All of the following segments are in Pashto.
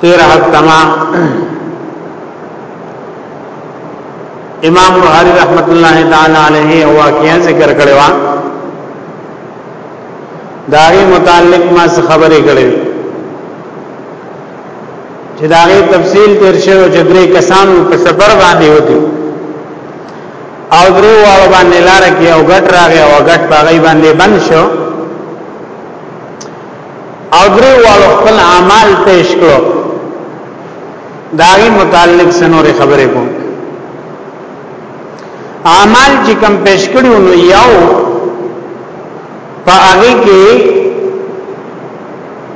تیر حتما امام بخاری رحمت الله تعالی علیه واقعا ذکر کړی و داغه متعلق ما څه خبرې کړې چې داغه تفصیل تیر شوی چې درې کسان په سفر باندې وتی او درو واړو باندې لار کې او غټ راغی او غټ باغی باندې بند شو او درې واړو خپل اعمال پیش کړو داغي متعلق سنور خبرې کوم اعمال چې کم پیش کړو نو یو په هغه کې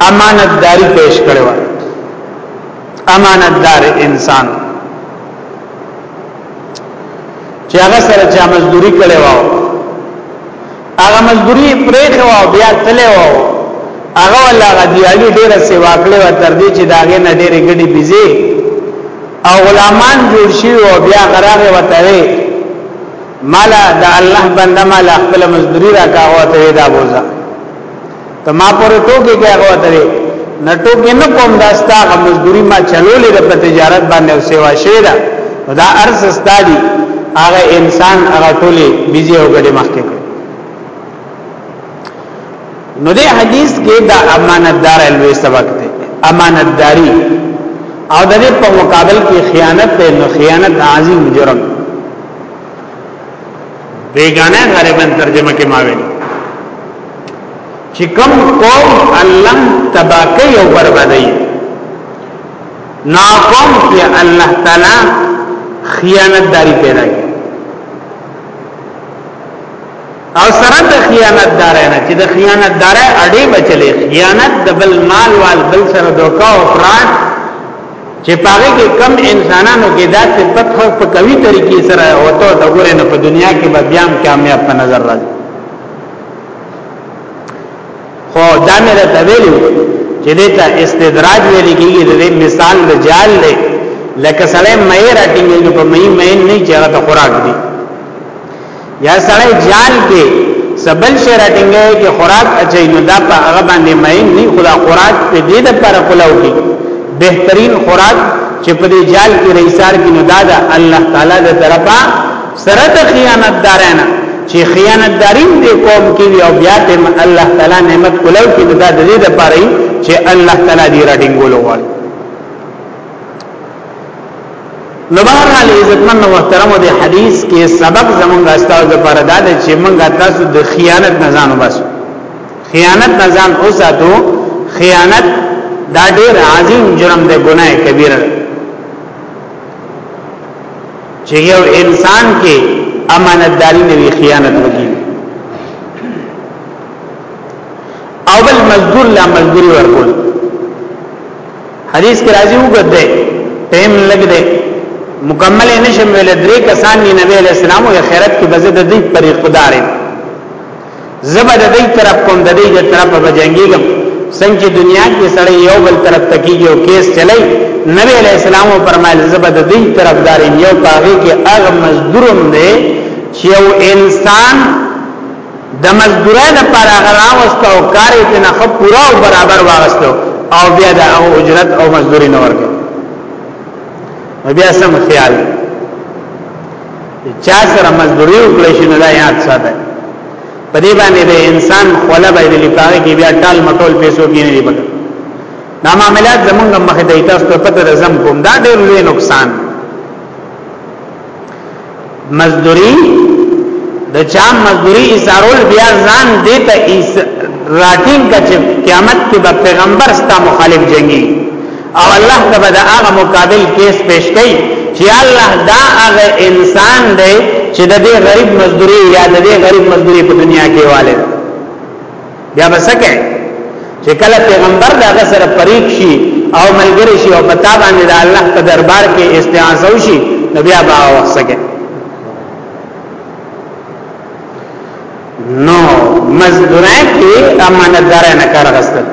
امانتداری پیش کړو امانتدار انسان چې هغه سره چې مزدوري کړو هغه مزدوری پرېخه او بیا تللی و هغه ولا غدیالی ډیره سیوا کړې و تر دې چې داغه نه ډېرې ګډي بيزي او غلامان جوړ شي او بیا غراغه وتاوي مالا د الله بنده مالا خپل مزدوری راکاوه ته دا بوزه ته ما پورې ټوکې کې هغه وته وي نه ټوکې نه کوم دا ستا غ مزدوري ما چلولې د تجارت باندې او سیوا شوی دا دا ارز ستا دي هغه انسان هغه ټولې بيزي او ګډي مخکې کړ نو دې حدیث کې دا امانتدار الوی سبق دی امانتداری او د دې په مقابل کې خیانت ته نو خیانت عظیم جرم دی بیگانه غالبا ترجمه کې ما ویل چې کوم قوم الله تباکی او بربادي نا قوم کې الله تعالی خیانتداری پیدا کی او سره د خیانتدار نه چې د خیانتدار اړې بچلې خیانت د بل مال وال بل سره دوکا او فراډ چې پاره کې کم انسانانو کې دا صفت خو په کوي طریقې سره وته د ګورې نه په دنیا کې به بیا کامیاب په نظر راځي خو دا مې د تویلو چې دته استدراج ویل کېږي د مثال د جال له لکه سړی مې راټینګي په مې مې نه چې هغه خوراک دي یا سړی جان کې سبل شي راټینګي کې خوراک اچي نو دا په هغه باندې مین نه خدا خوراک په دې د پر کولو کې بهترین خوراک چې په دې جال کې رئیسار کې نو دا د الله تعالی د طرفه سره د خیانت دارانه چې خیانتدارین دې قوم کې او بیا ته الله تعالی نعمت کولو کې دا د دې لپاره چې الله تعالی دې راټینګولو وایي نو بهر حال عزتمن او محترم دی حدیث کې سبق زمونږ استاد لپاره دا دی چې مونږ تاسو د خیانت نه ځان وباسو خیانت نه ځان اوساتو خیانت دا ډیر عظیم جرم دی ګناه کبیره چې یو انسان کې امانتداری نه وی خیانت وکړي او بل مزدور لا مزدوری ورکول حدیث کې راځي وګد دی ټیم لګ دی مکمل نشم ویل درې کسان دی نبی علیہ السلام او خیرت کې بزد دی پر اقتدار زبد دی طرف کوم د دې طرف به جنگیږم څنګه دنیا کې سړی یو بل طرف تکیږي او کیس چلای نبی علیہ السلام فرمایل زبد دی طرفدار یو پاغي کې اغ مزدورم دی چې یو انسان د مزدورۍ لپاره هغه راوسته او کار یې ته نه پورا او برابر واغستو او بیا د هغه اجرت او مزدوري نه ورکړي بیا سم خیال چا سره مزدوري وکړي شي نه یاد ساته په دې باندې د انسان خوله باندې لپاره کې بیا ټال مټول پیسو کې نه دی پکې دا معاملات زمونږ مخې ته تاسو ته پته ده زم کوم دا ډېر لوی نقصان دی مزدوری د چا مزدوری ایثارول بیا ځان دې ته راټینګ کچ قیامت کې به پیغمبر ستا مخالف جنگي او الله ته به هغه مقابل کیس پیش کړي چې الله دا هغه انسان دی چې د دې غریب مزدوری یا د دې غریب مزدوری په دنیا کې والد بیا بسکه چې کله پیغمبر دا غسر پریک شي او ملګری شي او پتا باندې د الله په دربار کې استعاذ وشي نو بیا با وسکه نو مزدورای کې امانتدار نه کار غستل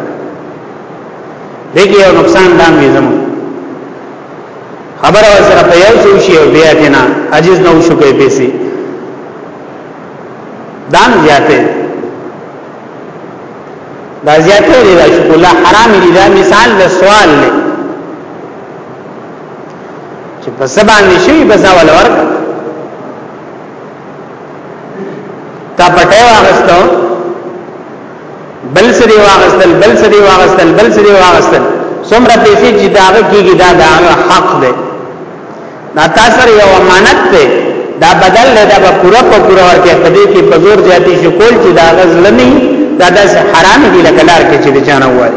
دغه یو نقصان دا مې زمو خبر او سره په یو شو شي او بیا دینه عجز نه شو کوي پیسې دام زیاته دا زیاته دی دا شکر الله حرام دی دا مثال د سوال دی چې په سبا نشي بس اول ورک تا پټه واغستو بل سری واغستل بل سری واغستل بل سری واغستل څومره پیسې چې داغه کیږي دا دا حق دی دا تاسو یو امانت دی دا بدل دی دا پورا په پورا ورکه په دې کې په زور زیاتی شو کول چې دا غزلنی دا داس حرام دی لکه لار کې چې چانه وای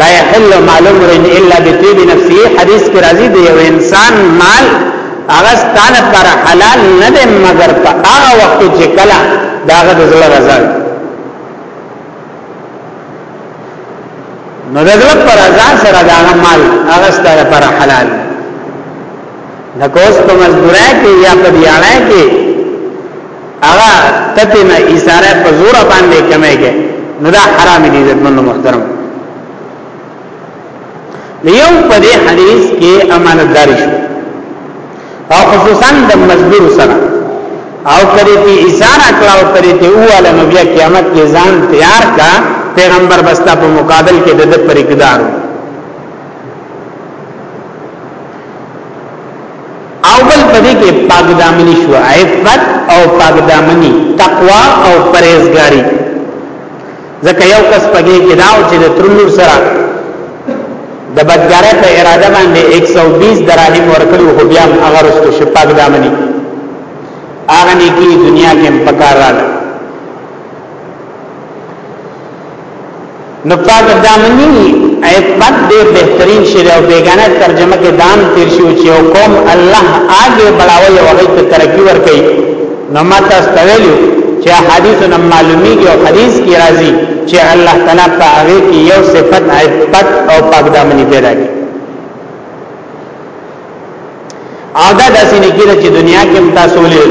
لا يحل مال امرئ الا بطيب نفسه حدیث کې راځي دی یو انسان مال هغه ستانه پر حلال نه دی مگر په هغه وخت چې کله داغه د زړه رضا نو دغلب پر ازا سره داغه مال هغه ستاره پر حلال نکوس په مزدورای کې یا په دیانای کې هغه تته نه اشاره په زور باندې کمه کې نو دا حرام دي عزت منو محترم یو په دې حدیث کې امانتدار شو او خصوصا د مزدور سره او کړي ته ایثار کړه او کړي ته اواله نو بیا قیامت کې ځان تیار کا پیغمبر بستا په مقابل کې د دې پر اقدار او بل پدې کې پاک دامنی شو عفت او پاک دامنی تقوا او پرهیزګاری ځکه یو کس پګې کې داو چې د ترلور سره د بدګارۍ په اراده باندې 120 دراهم ورکړو خو بیا هغه رسو شپږ دامنې هغه نه کې دنیا کې پکار راغله نو پاک دامنی عفت دیر بہترین شیر او بیگانه ترجمه کې دام تیر شو چې قوم الله آګه بڑاوي او هغه ته ترقی ورکړي نو ما تاسو ته ویلو چې حدیث نه معلومیږي او حدیث کې راځي چې الله تعالی په هغه کې یو صفت عفت او پاک دامنی پیدا کړي او دا داسې نه کېږي چې دنیا کې تاسو ولې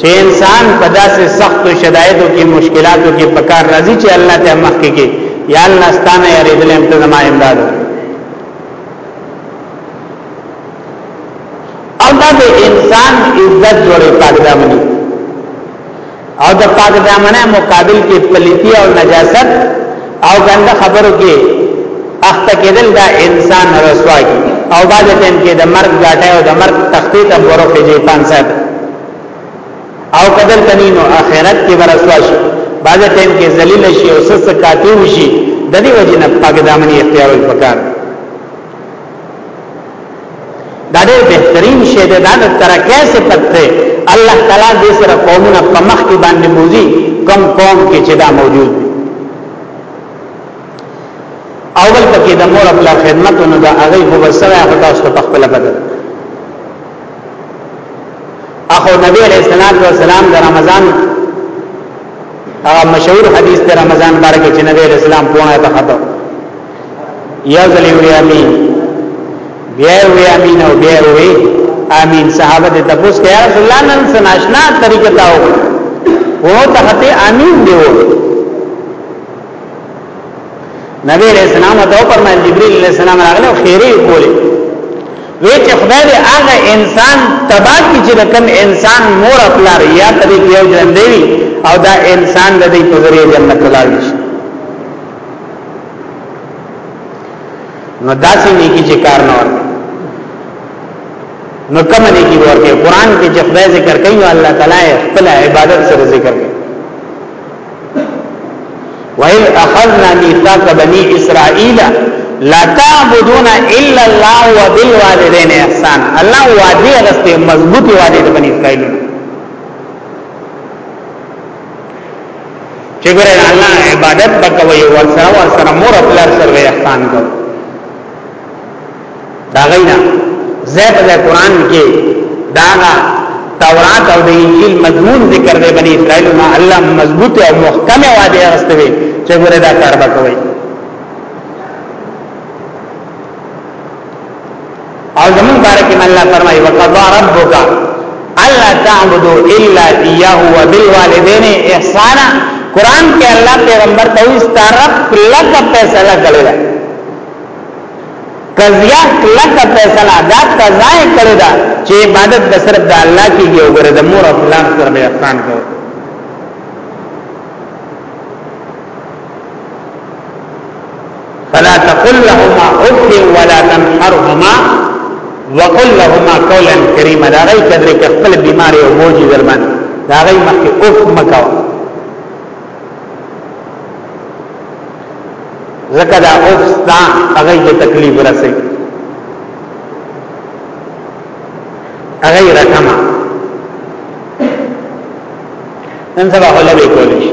چې انسان په داسې سخت شرایطو کې مشکلاتو کې پکار راځي چې الله ته مخ کې یا الله ستانه یې دې له امتحان امداد او دا د انسان عزت جوړې پاک دامني او د پاک دامنه مقابل کې پلیتی او نجاست او ګنده خبرو کې اخته کېدل دا انسان رسوا کی او بعد ټیم کې د مرګ غاټه او د مرګ تختی ته ورخه جې پانسات او قدر تنینو اخرت کې ورسوا شي بعد ټیم کې ذلیل شي او سس کاتی وشي د دې وجنه پاک دامني اختیار وکړي دا ډېر بهترین شی دی دا د ترقۍ صفت دی الله تعالی دې سره قومونه په مخ کې باندې موزي کم قوم کې چې دا موجود دی اول پکې د مور خپل خدمت نو دا هغه په وسره هغه تاسو ته خپل بدل اخو نبی علیہ الصلوۃ والسلام د رمضان هغه مشهور حدیث د رمضان بارکه چې نبی علیہ السلام پونه ته خطو یو ځل وی امین بیا وی امین او بیا وی امین صحابه ته تپوس کړه یا رسول الله نن سناشنا طریقه تاو وو ته ته امین دیو نبی علیہ السلام ته فرمایل جبرئیل علیہ السلام راغله خیره کوله وی چې خدای دې هغه انسان تبا کی چې کوم انسان مور خپل یا طریقې یو ژوند دی او دا انسان د دې په ذریعہ جنت ته لاړ شي نو داسې نیکی چې کار نه ورکړي نو کوم نیکی ورکړي قران کې چې خدای ذکر کوي او الله تعالی خپل عبادت سره ذکر کوي وَإِذْ أَخَذْنَا مِيثَاقَ بَنِي إِسْرَائِيلَ لا تعبدون الا الله وبالوالدين احسان الله وعده غسته مضبوطی وعده بنی اسرائیل چې ګره الله عبادت وکوي او سره ور سره مور خپل سره احسان کوي دا غینا زیات د قران کې دا تورات او د انجیل مضمون ذکر دی بنی اسرائیل ما الله مضبوط او محکم وعده راستوي چې ګره دا کار وکوي او زمون بارک من الله فرمای وقضا ربک الا تعبدوا الا اياه وبالوالدين احسانا قران کې الله پیغمبر ته استعرب کلک فیصله کړی دا قضیا کلک فیصله دا قضا کړی دا چې عبادت د صرف د الله کېږي او ګره د مور او پلان سره به احسان کوي فلا تقل لهما اف ولا تنحرهما وقل لهما قولا كريما دا غي قدر کې خپل بیماری او بوج درمن دا غي مخکې اف مکو زکه دا اف دا هغه یې تکلیف رسي هغه رقم نن سبا هله به کولی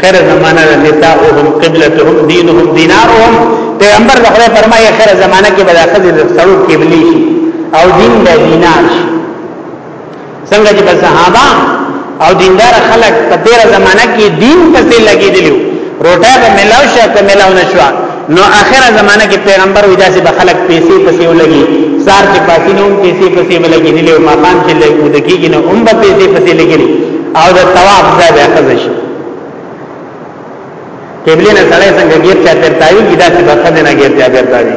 خیر زمانہ نساؤهم قبلتهم دینهم دینارهم پیغمبر د خدای فرمایي خیر زمانہ کې به د خځې د سړو قبلي شي او دین د دینار شي څنګه چې په صحابه او دیندار خلک په تیر زمانہ کې دین پسې لګېدلو روټه به ملاو شو که ملاو نشو نو اخره زمانہ کې پیغمبر وی داسې به خلک پیسې پسې ولګي سار چې پاتې نو پیسې پسې ولګي نه له مقام چې له ودکیږي نو هم به پیسې پسې لګي او د طواف ځای به خزه شي قبله نه سره څنګه غیر چا ترتاوی کی داسې به خزه نه غیر چا ترتاوی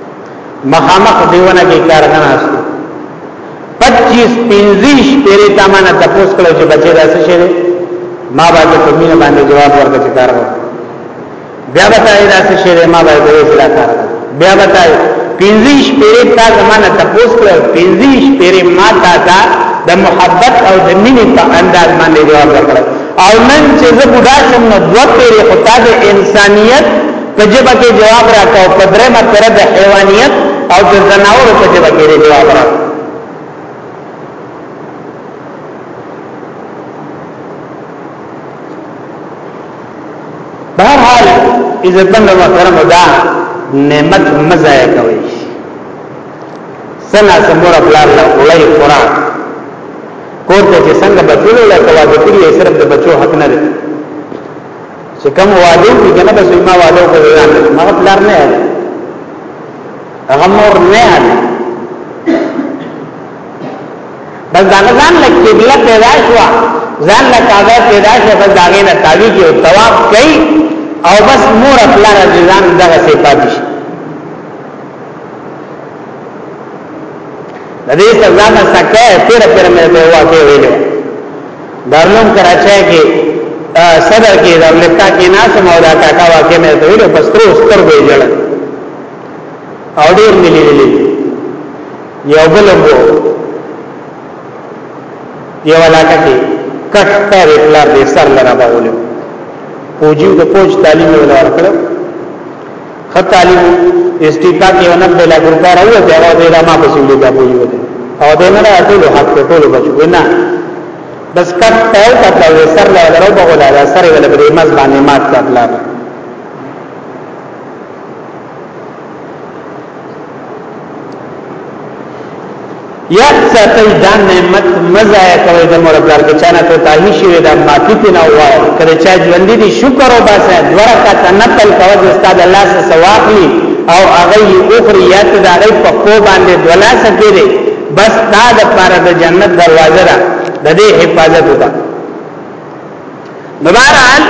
مخامخ دیونه کې کار نه ناشته 25 25 پیری تا ما نه تاسو کړو چې بچی داسې شي ما باندې په مینه باندې جواب ورکړ چې کار وکړ بیا به تاسو داسې شي ما باندې یې سره کار بیا به تاسو 25 پیری تا ما نه تاسو کړو 25 پیری ما تا تا د محبت او د مینې په انداز باندې جواب ورکړ او نن چې زه بډا شم نو دوه پیری خدای انسانیت په جبه کې جواب راکاو په درېمه پر د حیوانیت او د زناور په جبه کې جواب راکاو بهرحال عزتمن محترم دا نعمت مزای کوي سنا سمور بلار له اولای قران کور ته څنګه بچو له کوا د کړی صرف د بچو حق نه دی چې کوم واده وي کنه بس ما واده په ځان ما پلار نه یاد هغه مور نه یاد بس دا ځان له قبله پیدا شو ځان له کعبه پیدا شو بس دا غینه تاوی کې او طواف کوي او بس مور خپل ځان دغه سي پاتې شي د دې سزا نه سکه پیر پیر مې به واقع ویلو دارلوم کراچۍ کې صدر کې د امریکا کې ناس مو دا کاکا واقع مې ته ویلو پس ترو ستر به جوړ او ډیر ملي ویلي یو بل وو یو علاقه کې کټ پر پلار دې سر لرا باولې پوجي د پوج تعلیم ولور کړو خطالی استیقا کې یو نبه لا ګرګار او ته هغه د ما په سیمه کې پوي وته او د نه لا ټول حق ته ټول بچو نه بس کټ ته کټه وې سر لا درو په ولا لا سر ولا بری مز باندې مات کړل یاد ساتي دا نعمت مزایا کوي د مور پلار کې چانه ته تاهي شي دا معافي ته نه وای کله چې ژوند دي شکر او باسه ورکه تنقل کوي د استاد الله سره سواخلي او هغه یې اخري یاد د هغه په کو باندې دولا سکیږي بس دا د پاره د جنت دروازه ده د دې حفاظت وکړه نو بهرحال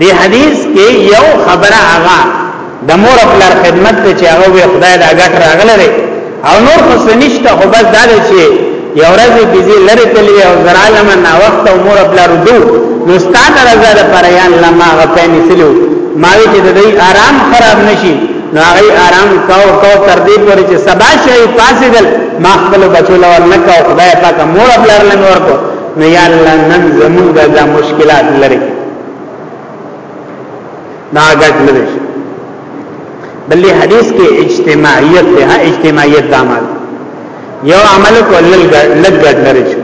دی حدیث کې یو خبره هغه د مور خپل خدمت ته چې هغه وي خدای دا غټ راغله او نور خو سنشته خو بس دا دی چې یو ورځ کې زی لری تللی او زرالم نه وخت او مور خپل ردو نو ستاسو رضا ده پر یا الله ما غپنی سلو ما وی چې د دې آرام خراب نشي نو هغه آرام کاو کاو تر دې پورې چې سبا شي پاسېدل ما خپل بچو لور نه کاو خدای پاک مور خپل لور کو نو یا الله نن زمونږ دا مشکلات لري دا غږ نه دی بلې حدیث کې اجتماعیت ده اجتماعیت د عمل یو عمل کو لګګ لري شو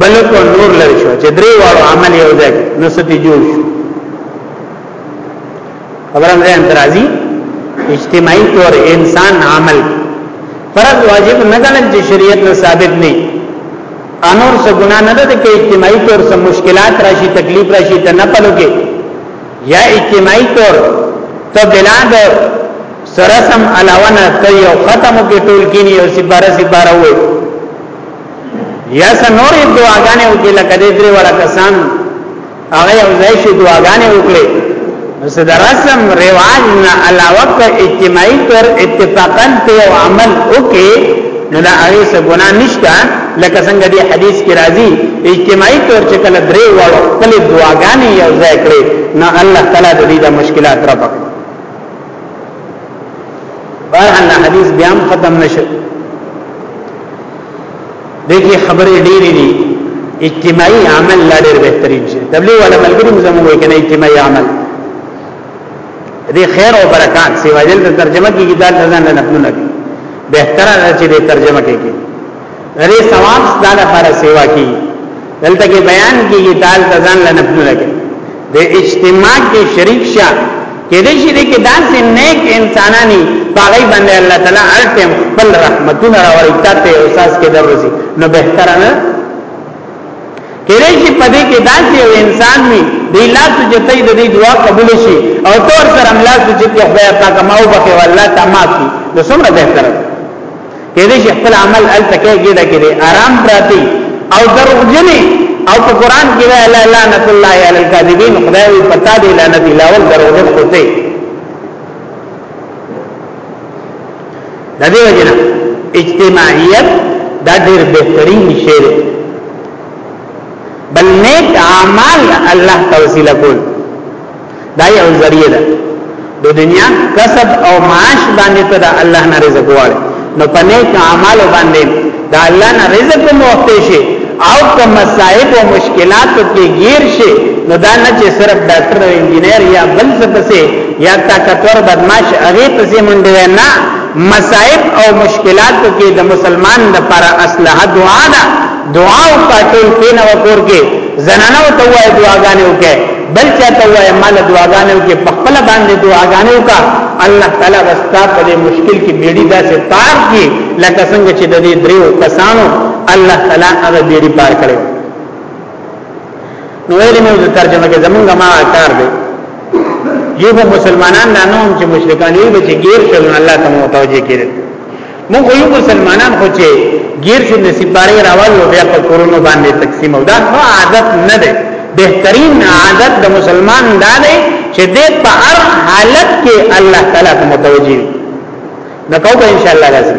بل کو نور لري شو چې درې واړو عمل یو ځای نو ستې جوړ شو خبرم ده انترازی اجتماعی طور انسان عمل فرض واجب نه ګڼل چې شریعت نه ثابت نه انور څه ګنا نه ده چې اجتماعی طور سم مشکلات راشي تکلیف راشي ته نه پلوږي یا اجتماعی طور ته بنا د سرسم علاوه نه ته یو ختمو کې ټول کینی او سپاره سپاره وي یا سنور دعاګانې وکړه کده درې وړه کسان هغه یو ځای شو دعاګانې وکړي بس د رسم رواج نه علاوه په اجتماعي تور اتفاقا په یو عمل وکړي نو دا هغه څه ګنا نشته لکه څنګه دی حدیث کې راځي اجتماعي تور چې کله درې وړو خپل دعاګانې یو ځای کړي نو الله تعالی د دې د مشکلات را پک بهر حدیث بیا ختم نشو دغه خبرې ډېرې دي اجتماعي عمل لا ډېر بهترین شي تبلیغ ولا ملګری زموږ وایي کنه اجتماعي عمل دې خیر او برکات سیوا جل ترجمه کې کتاب ځان نه نفلونه کې بهتره چې دې ترجمه کې کې دې ثواب ستاره پر سیوا کې دلته کې بیان کیږي تال تزان لنفل لګي د اجتماع کې شریک شه کې دې شي کې داسې نیک انسانانی پاغي باندې الله تعالی هر ټیم خپل رحمتونه راوړي ته احساس کې دروځي نو بهتر نه کې دې شي په دې کې داسې یو انسان وي دې لا سجتې د دې دعا قبول شي او تور سره املاک چې خدای پاک ماو بخي والله تماکي نو څومره بهتر ده کېدې شي خپل عمل الته کې ګډه کړي آرام پراتی او دروغجنې او په قران کې وی لا لعنت الله علی الکاذبین خدای وی پتا دی لعنت الله ول دروغجن کوته د دې وجنه اجتماعیت دا ډېر بهترین شی دی بل نیک اعمال الله توسیله کول دا یو ذریعہ ده د دنیا کسب او معاش باندې ته د الله نه رزق غواړي نو په نیک اعمال باندې د الله نه رزق موخته شي او کوم مصائب او مشکلات کې گیر شي نو دا نه چې صرف ډاکټر او انجنیر یا بل څه پسې یا طاقتور بدمعاش هغه پسې منډه نه مصائب او مشکلات کې د مسلمان لپاره اصله دعا ده دعا او پاتل کینه وکور کې زنانه او توای دعاګانې وکړي بل چاته وای مال دعاګانې وکي په خپل باندې دعاګانې وکا الله تعالی واستا په دې مشکل کې بیړي داسې پار کی لکه څنګه چې د دې دریو کسانو الله تعالی هغه بیړي پار کړو نو ویلې مې د ترجمه کې زمونږ ما کار دی یو مسلمانان نه نوم چې مشرکان یې بچی غیر شول الله تعالی متوجه کړي مونږ یو مسلمانان خو چې غیر شو نصیب باري راوال او بیا په کورونو باندې تقسیم او دا ښه عادت نه دی بهترین عادت د مسلمان دا دی چې دې په هر حالت کې الله تعالی ته متوجي نو کوو ان شاء الله لازم